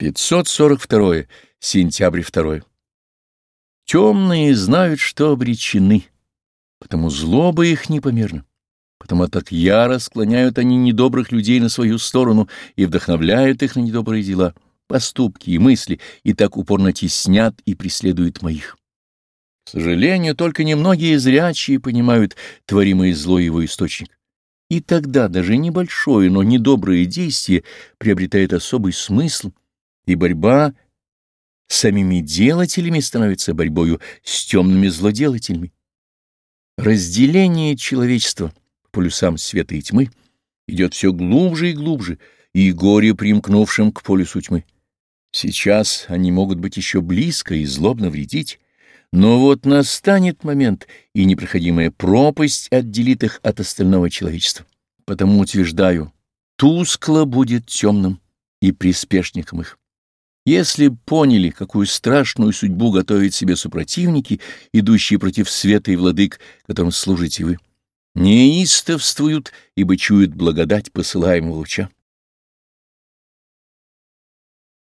542. Сентябрь 2. Темные знают, что обречены, потому злоба их непомерна, потому так яро склоняют они недобрых людей на свою сторону и вдохновляют их на недобрые дела, поступки и мысли, и так упорно теснят и преследуют моих. К сожалению, только немногие зрячие понимают творимое зло его источник. И тогда даже небольшое, но недоброе действие приобретает особый смысл — и борьба с самими делателями становится борьбою с темными злоделателями. Разделение человечества по полюсам света и тьмы идет все глубже и глубже, и горе примкнувшим к полюсу тьмы. Сейчас они могут быть еще близко и злобно вредить, но вот настанет момент, и непроходимая пропасть отделит их от остального человечества. Потому утверждаю, тускло будет темным и приспешником их. Если поняли, какую страшную судьбу готовят себе супротивники, идущие против света и владык, которым служите вы, неистовствуют, ибо чуют благодать посылаемого луча.